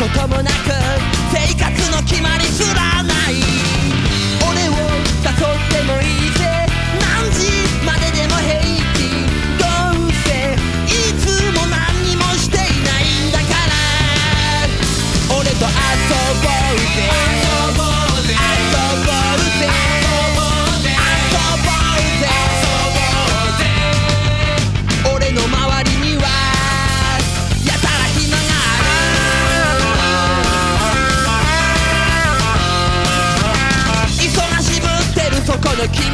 こともなく性格の決まりすらない。の君